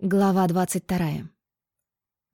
Глава двадцать вторая.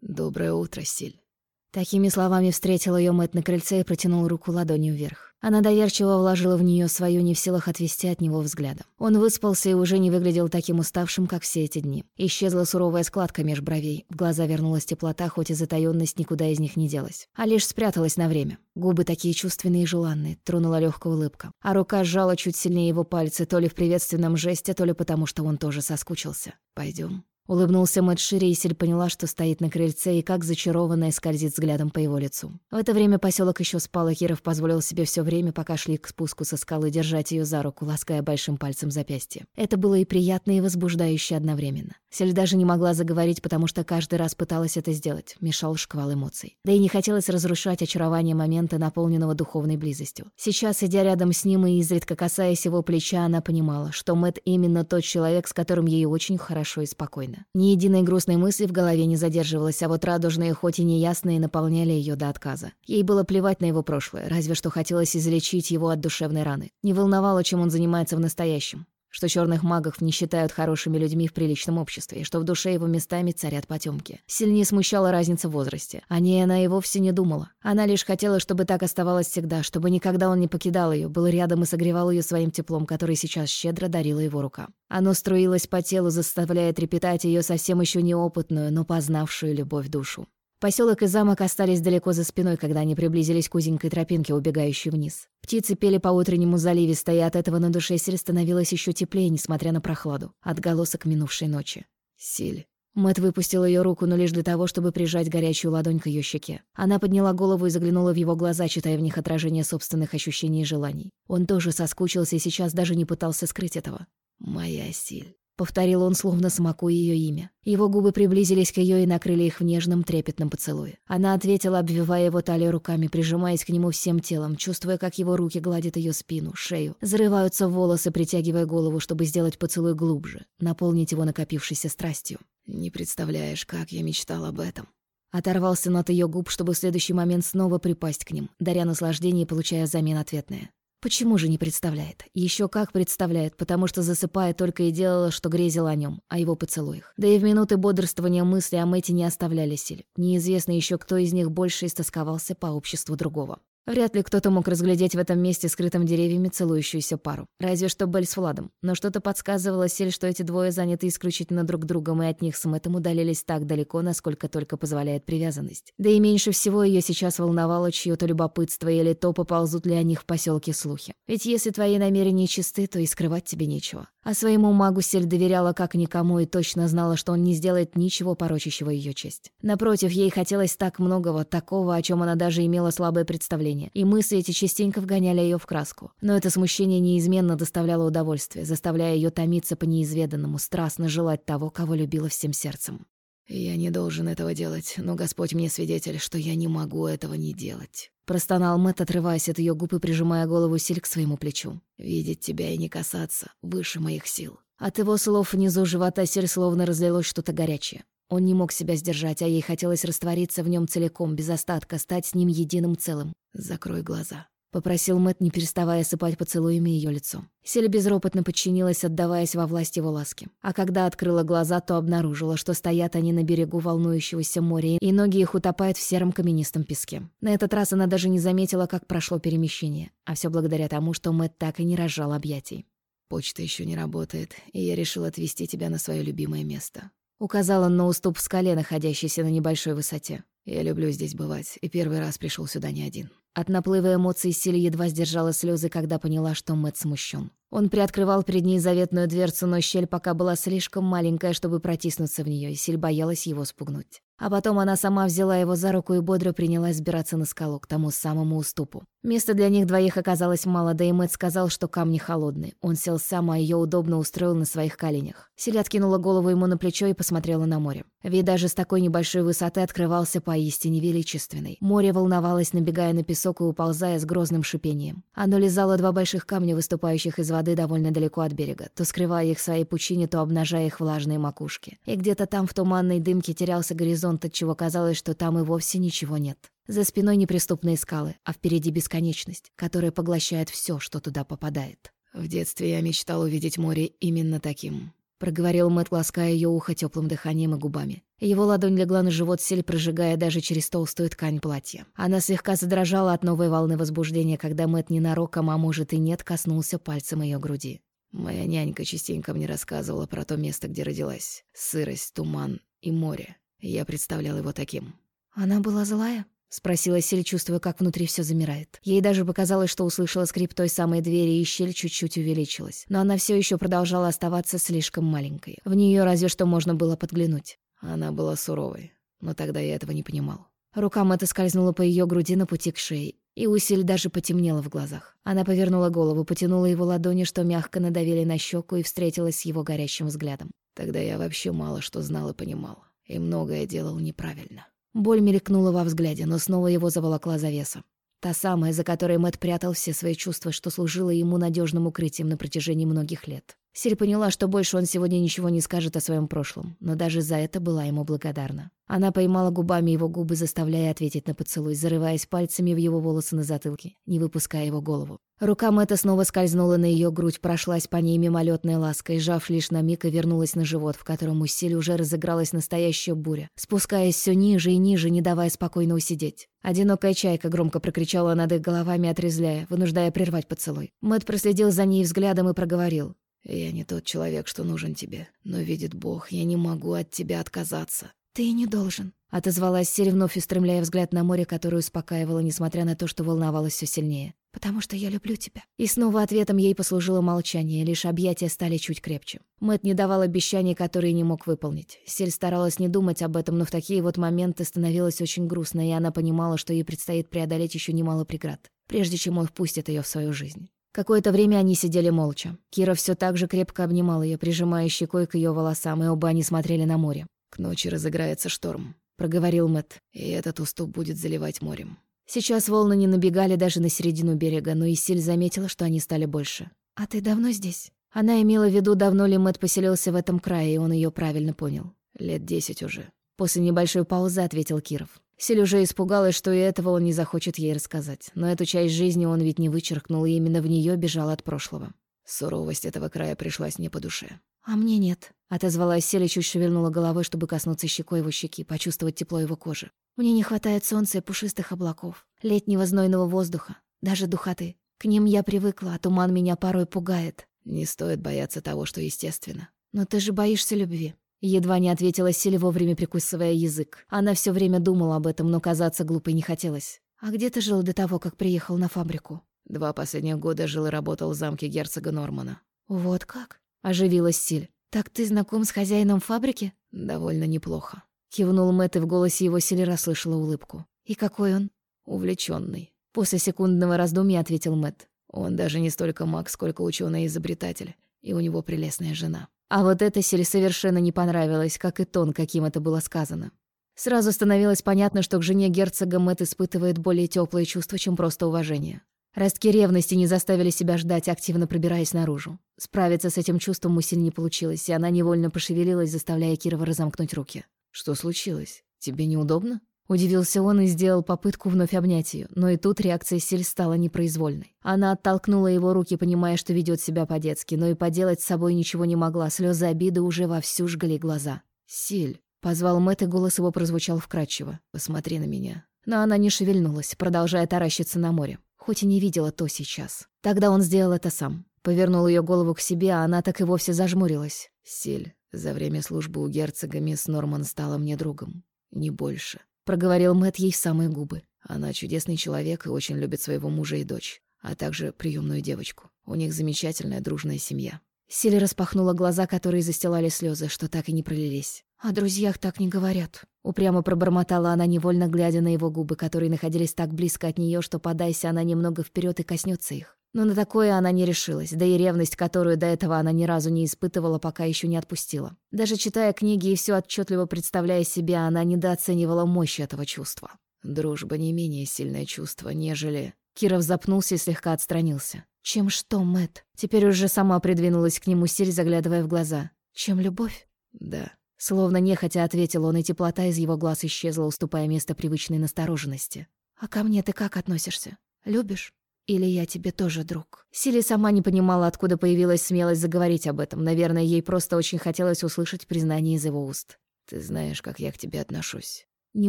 «Доброе утро, Силь». Такими словами встретил ее Мэтт на крыльце и протянул руку ладонью вверх. Она доверчиво вложила в нее свою, не в силах отвести от него взгляда. Он выспался и уже не выглядел таким уставшим, как все эти дни. Исчезла суровая складка меж бровей, в глаза вернулась теплота, хоть и затаённость никуда из них не делась. А лишь спряталась на время. Губы такие чувственные и желанные, тронула легкая улыбка. А рука сжала чуть сильнее его пальцы, то ли в приветственном жесте, то ли потому, что он тоже соскучился. Пойдем. Улыбнулся Мэтт шире, и Силь поняла, что стоит на крыльце и как зачарованная скользит взглядом по его лицу. В это время поселок еще спал, и Киров позволил себе все время, пока шли к спуску со скалы, держать ее за руку, лаская большим пальцем запястье. Это было и приятно, и возбуждающе одновременно. Силь даже не могла заговорить, потому что каждый раз пыталась это сделать, мешал шквал эмоций. Да и не хотелось разрушать очарование момента, наполненного духовной близостью. Сейчас, идя рядом с ним и изредка касаясь его плеча, она понимала, что Мэтт именно тот человек, с которым ей очень хорошо и спокойно. Ни единой грустной мысли в голове не задерживалась, а вот радужные, хоть и неясные, наполняли ее до отказа. Ей было плевать на его прошлое, разве что хотелось излечить его от душевной раны. Не волновало, чем он занимается в настоящем что черных магов не считают хорошими людьми в приличном обществе, и что в душе его местами царят потемки. Сильнее смущала разница в возрасте. О ней она и вовсе не думала. Она лишь хотела, чтобы так оставалось всегда, чтобы никогда он не покидал ее, был рядом и согревал ее своим теплом, который сейчас щедро дарила его рука. Оно струилось по телу, заставляя трепетать ее совсем еще неопытную, но познавшую любовь душу. Поселок и замок остались далеко за спиной, когда они приблизились к узенькой тропинке, убегающей вниз. Птицы пели по утреннему заливисто, и от этого на душе Силь становилось еще теплее, несмотря на прохладу, отголосок минувшей ночи. Силь. Мэт выпустил ее руку, но лишь для того, чтобы прижать горячую ладонь к ее щеке. Она подняла голову и заглянула в его глаза, читая в них отражение собственных ощущений и желаний. Он тоже соскучился и сейчас даже не пытался скрыть этого. «Моя Силь». — повторил он, словно смакуя ее имя. Его губы приблизились к ее и накрыли их в нежном, трепетном поцелуе. Она ответила, обвивая его талию руками, прижимаясь к нему всем телом, чувствуя, как его руки гладят ее спину, шею. Зарываются волосы, притягивая голову, чтобы сделать поцелуй глубже, наполнить его накопившейся страстью. «Не представляешь, как я мечтал об этом». Оторвался от ее губ, чтобы в следующий момент снова припасть к ним, даря наслаждение и получая взамен ответное. Почему же не представляет? Еще как представляет, потому что засыпая только и делала, что грезила о нем, о его поцелуях. Да и в минуты бодрствования мысли о Мэте не оставляли силь. Неизвестно еще, кто из них больше истосковался по обществу другого. Вряд ли кто-то мог разглядеть в этом месте, скрытым деревьями, целующуюся пару. Разве что Белль с Владом. Но что-то подсказывало Сель, что эти двое заняты исключительно друг другом, и от них с Мэттом удалились так далеко, насколько только позволяет привязанность. Да и меньше всего ее сейчас волновало чье-то любопытство или то, поползут ли о них в поселке слухи. Ведь если твои намерения чисты, то и скрывать тебе нечего. А своему магу Сель доверяла как никому и точно знала, что он не сделает ничего порочащего ее честь. Напротив, ей хотелось так многого, такого, о чем она даже имела слабое представление, и мысли эти частенько вгоняли ее в краску. Но это смущение неизменно доставляло удовольствие, заставляя ее томиться по неизведанному, страстно желать того, кого любила всем сердцем. «Я не должен этого делать, но Господь мне свидетель, что я не могу этого не делать». Простонал Мэтт, отрываясь от ее губ и прижимая голову Силь к своему плечу. «Видеть тебя и не касаться выше моих сил». От его слов внизу живота Силь словно разлилось что-то горячее. Он не мог себя сдержать, а ей хотелось раствориться в нем целиком, без остатка, стать с ним единым целым. «Закрой глаза», Попросил Мэт, не переставая сыпать поцелуями ее лицо. Селя безропотно подчинилась, отдаваясь во власть его ласки. А когда открыла глаза, то обнаружила, что стоят они на берегу волнующегося моря, и ноги их утопают в сером каменистом песке. На этот раз она даже не заметила, как прошло перемещение. А все благодаря тому, что Мэт так и не разжал объятий. «Почта еще не работает, и я решил отвезти тебя на свое любимое место». Указал он на уступ в скале, находящийся на небольшой высоте. «Я люблю здесь бывать, и первый раз пришел сюда не один». От наплыва эмоций Силь едва сдержала слезы, когда поняла, что Мэтт смущен. Он приоткрывал перед ней заветную дверцу, но щель пока была слишком маленькая, чтобы протиснуться в нее, и Силь боялась его спугнуть. А потом она сама взяла его за руку и бодро принялась сбираться на скалу, к тому самому уступу. Места для них двоих оказалось мало, да и Мэтт сказал, что камни холодные. Он сел сам, а ее удобно устроил на своих коленях. Силь откинула голову ему на плечо и посмотрела на море. Вид даже с такой небольшой высоты открывался поистине величественный. Море волновалось, набегая на песок и уползая с грозным шипением. Оно лизало два больших камня, выступающих из воды довольно далеко от берега, то скрывая их своей пучине, то обнажая их влажные макушки. И где-то там в туманной дымке терялся горизонт, отчего казалось, что там и вовсе ничего нет. За спиной неприступные скалы, а впереди бесконечность, которая поглощает все, что туда попадает. В детстве я мечтал увидеть море именно таким. Проговорил Мэтт, лаская ее ухо теплым дыханием и губами. Его ладонь легла на живот сель, прожигая даже через толстую ткань платья. Она слегка задрожала от новой волны возбуждения, когда Мэтт ненароком, а может и нет, коснулся пальцем ее груди. Моя нянька частенько мне рассказывала про то место, где родилась. Сырость, туман и море. Я представлял его таким. Она была злая? — спросила Силь, чувствуя, как внутри все замирает. Ей даже показалось, что услышала скрип той самой двери, и щель чуть-чуть увеличилась. Но она все еще продолжала оставаться слишком маленькой. В нее разве что можно было подглянуть. Она была суровой, но тогда я этого не понимал. Рука Мэтта скользнула по ее груди на пути к шее, и у даже потемнело в глазах. Она повернула голову, потянула его ладони, что мягко надавили на щеку, и встретилась с его горящим взглядом. Тогда я вообще мало что знал и понимал, и многое делал неправильно. Боль мелькнула во взгляде, но снова его заволокла завеса. Та самая, за которой Мэт прятал все свои чувства, что служило ему надежным укрытием на протяжении многих лет. Силь поняла, что больше он сегодня ничего не скажет о своем прошлом, но даже за это была ему благодарна. Она поймала губами его губы, заставляя ответить на поцелуй, зарываясь пальцами в его волосы на затылке, не выпуская его голову. Рука Мэтта снова скользнула на ее грудь, прошлась по ней мимолетной лаской, сжав лишь на миг и вернулась на живот, в котором у Силь уже разыгралась настоящая буря, спускаясь все ниже и ниже, не давая спокойно усидеть. Одинокая чайка громко прокричала над их головами, отрезляя, вынуждая прервать поцелуй. Мэтт проследил за ней взглядом и проговорил. «Я не тот человек, что нужен тебе, но, видит Бог, я не могу от тебя отказаться». «Ты не должен», — отозвалась Сирь, вновь устремляя взгляд на море, которое успокаивало, несмотря на то, что волновалась все сильнее. «Потому что я люблю тебя». И снова ответом ей послужило молчание, лишь объятия стали чуть крепче. Мэт не давал обещаний, которые не мог выполнить. Силь старалась не думать об этом, но в такие вот моменты становилось очень грустно, и она понимала, что ей предстоит преодолеть еще немало преград, прежде чем он впустит ее в свою жизнь. Какое-то время они сидели молча. Кира все так же крепко обнимал ее, прижимая щекой к ее волосам, и оба они смотрели на море. «К ночи разыграется шторм», — проговорил Мэт. «И этот уступ будет заливать морем». Сейчас волны не набегали даже на середину берега, но Исиль заметила, что они стали больше. «А ты давно здесь?» Она имела в виду, давно ли Мэт поселился в этом крае, и он ее правильно понял. «Лет десять уже». После небольшой паузы ответил Киров. Силь уже испугалась, что и этого он не захочет ей рассказать. Но эту часть жизни он ведь не вычеркнул, и именно в нее бежал от прошлого. Суровость этого края пришлась не по душе. «А мне нет», — отозвалась Селя, чуть шевельнула головой, чтобы коснуться щекой его щеки, почувствовать тепло его кожи. «Мне не хватает солнца и пушистых облаков, летнего знойного воздуха, даже духоты. К ним я привыкла, а туман меня порой пугает». «Не стоит бояться того, что естественно». «Но ты же боишься любви». Едва не ответила Силе, вовремя прикусывая язык. Она все время думала об этом, но казаться глупой не хотелось. «А где ты жил до того, как приехал на фабрику?» «Два последних года жил и работал в замке герцога Нормана». «Вот как?» — оживилась Силь. «Так ты знаком с хозяином фабрики?» «Довольно неплохо». Кивнул Мэтт, и в голосе его Силь расслышала улыбку. «И какой он?» «Увлеченный. После секундного раздумья ответил Мэтт. «Он даже не столько маг, сколько ученый изобретатель, и у него прелестная жена». А вот это Селе совершенно не понравилось, как и тон, каким это было сказано. Сразу становилось понятно, что к жене герцога Мэтт испытывает более теплые чувства, чем просто уважение. Ростки ревности не заставили себя ждать, активно пробираясь наружу. Справиться с этим чувством у Силь не получилось, и она невольно пошевелилась, заставляя Кирова разомкнуть руки. «Что случилось? Тебе неудобно?» Удивился он и сделал попытку вновь обнять ее, но и тут реакция Силь стала непроизвольной. Она оттолкнула его руки, понимая, что ведет себя по-детски, но и поделать с собой ничего не могла, слезы обиды уже вовсю жгли глаза. «Силь», — позвал Мэтт, и голос его прозвучал вкрадчиво. «Посмотри на меня». Но она не шевельнулась, продолжая таращиться на море, хоть и не видела то сейчас. Тогда он сделал это сам. Повернул ее голову к себе, а она так и вовсе зажмурилась. «Силь, за время службы у герцога мисс Норман стала мне другом. Не больше». — проговорил Мэт ей в самые губы. «Она чудесный человек и очень любит своего мужа и дочь, а также приемную девочку. У них замечательная дружная семья». Сили распахнула глаза, которые застилали слезы, что так и не пролились. «О друзьях так не говорят». Упрямо пробормотала она, невольно глядя на его губы, которые находились так близко от нее, что, подайся она немного вперед и коснется их. Но на такое она не решилась, да и ревность, которую до этого она ни разу не испытывала, пока еще не отпустила. Даже читая книги и все отчетливо представляя себе, она недооценивала мощь этого чувства. Дружба не менее сильное чувство, нежели... Киров запнулся и слегка отстранился. «Чем что, Мэт? Теперь уже сама придвинулась к нему Силь, заглядывая в глаза. «Чем любовь?» «Да». Словно нехотя ответил он, и теплота из его глаз исчезла, уступая место привычной настороженности. «А ко мне ты как относишься? Любишь?» Или я тебе тоже друг?» Сили сама не понимала, откуда появилась смелость заговорить об этом. Наверное, ей просто очень хотелось услышать признание из его уст. «Ты знаешь, как я к тебе отношусь». Не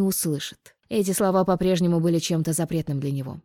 услышит. Эти слова по-прежнему были чем-то запретным для него.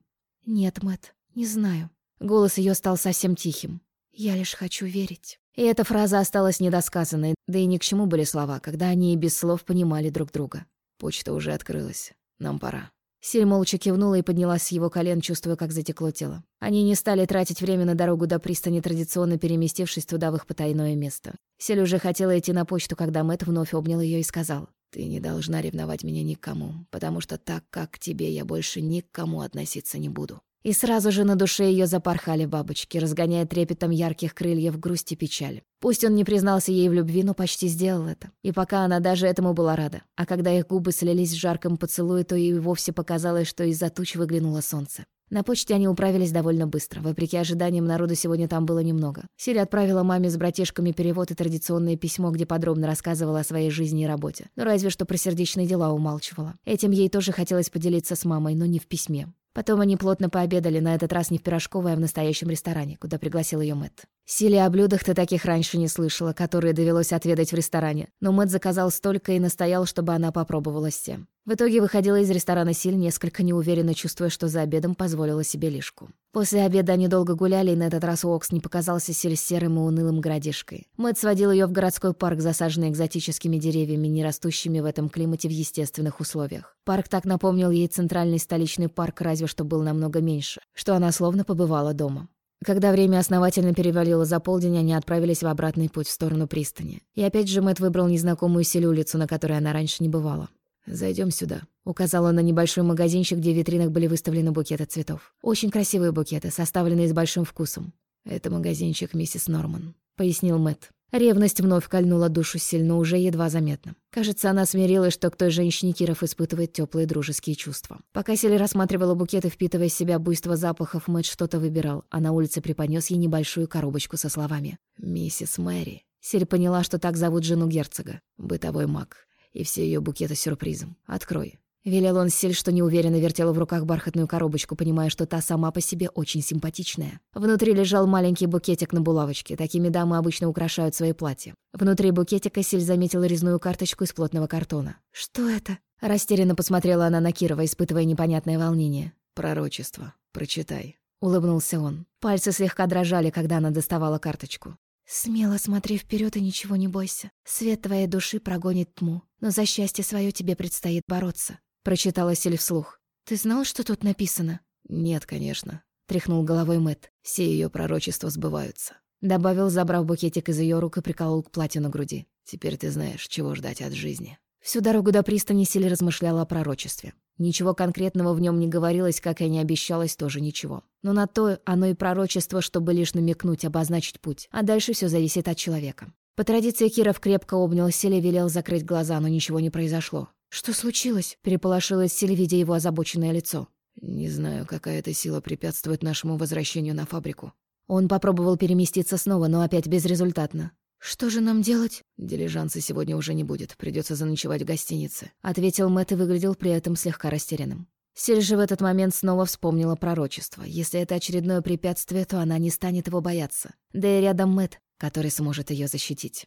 «Нет, Мэт, не знаю». Голос ее стал совсем тихим. «Я лишь хочу верить». И эта фраза осталась недосказанной, да и ни к чему были слова, когда они и без слов понимали друг друга. «Почта уже открылась. Нам пора». Силь молча кивнула и поднялась с его колен, чувствуя, как затекло тело. Они не стали тратить время на дорогу до пристани, традиционно переместившись туда в их потайное место. Силь уже хотела идти на почту, когда Мэтт вновь обнял ее и сказал. «Ты не должна ревновать меня никому, потому что так, как к тебе, я больше никому относиться не буду». И сразу же на душе ее запорхали бабочки, разгоняя трепетом ярких крыльев грусть и печаль. Пусть он не признался ей в любви, но почти сделал это. И пока она даже этому была рада. А когда их губы слились в жарком поцелуе, то ей вовсе показалось, что из-за туч выглянуло солнце. На почте они управились довольно быстро. Вопреки ожиданиям, народу сегодня там было немного. Силя отправила маме с братишками перевод и традиционное письмо, где подробно рассказывала о своей жизни и работе. Но разве что про сердечные дела умалчивала. Этим ей тоже хотелось поделиться с мамой, но не в письме. Потом они плотно пообедали, на этот раз не в пирожковой, а в настоящем ресторане, куда пригласил ее Мэтт. Силе о блюдах ты таких раньше не слышала, которые довелось отведать в ресторане, но Мэтт заказал столько и настоял, чтобы она попробовала все. В итоге выходила из ресторана Силь, несколько неуверенно чувствуя, что за обедом позволила себе лишку. После обеда они долго гуляли, и на этот раз Уокс не показался Силь серым и унылым городишкой. Мэтт сводил ее в городской парк, засаженный экзотическими деревьями, не растущими в этом климате в естественных условиях. Парк так напомнил ей центральный столичный парк, разве что был намного меньше, что она словно побывала дома. Когда время основательно перевалило за полдень, они отправились в обратный путь в сторону пристани. И опять же Мэтт выбрал незнакомую Силь улицу, на которой она раньше не бывала. Зайдем сюда», — указал он на небольшой магазинчик, где в витринах были выставлены букеты цветов. Очень красивые букеты, составленные с большим вкусом. «Это магазинчик миссис Норман», — пояснил Мэтт. Ревность вновь кольнула душу сильно, уже едва заметно. Кажется, она смирилась, что к той женщине Киров испытывает теплые дружеские чувства. Пока Сель рассматривала букеты, впитывая в себя буйство запахов, Мэтт что-то выбирал, а на улице преподнес ей небольшую коробочку со словами. «Миссис Мэри». Сель поняла, что так зовут жену герцога. «Бытовой маг. И все ее букеты сюрпризом. Открой». Велел он Сель, что неуверенно вертела в руках бархатную коробочку, понимая, что та сама по себе очень симпатичная. Внутри лежал маленький букетик на булавочке. Такими дамы обычно украшают свои платья. Внутри букетика Сель заметила резную карточку из плотного картона. «Что это?» Растерянно посмотрела она на Кирова, испытывая непонятное волнение. «Пророчество. Прочитай». Улыбнулся он. Пальцы слегка дрожали, когда она доставала карточку. «Смело смотри вперед и ничего не бойся. Свет твоей души прогонит тьму, но за счастье свое тебе предстоит бороться. — прочитала Сель вслух. «Ты знал, что тут написано?» «Нет, конечно», — тряхнул головой Мэт. «Все ее пророчества сбываются». Добавил, забрав букетик из ее рук и приколол к платью на груди. «Теперь ты знаешь, чего ждать от жизни». Всю дорогу до пристани Сель размышляла о пророчестве. Ничего конкретного в нем не говорилось, как и не обещалось, тоже ничего. Но на то оно и пророчество, чтобы лишь намекнуть, обозначить путь. А дальше все зависит от человека. По традиции Киров крепко обнял Сель и велел закрыть глаза, но ничего не произошло. «Что случилось?» — переполошилась Силь, видя его озабоченное лицо. «Не знаю, какая-то сила препятствует нашему возвращению на фабрику». Он попробовал переместиться снова, но опять безрезультатно. «Что же нам делать?» «Дилижанса сегодня уже не будет, придется заночевать в гостинице», — ответил Мэтт и выглядел при этом слегка растерянным. Силь же в этот момент снова вспомнила пророчество. Если это очередное препятствие, то она не станет его бояться. Да и рядом Мэтт, который сможет ее защитить.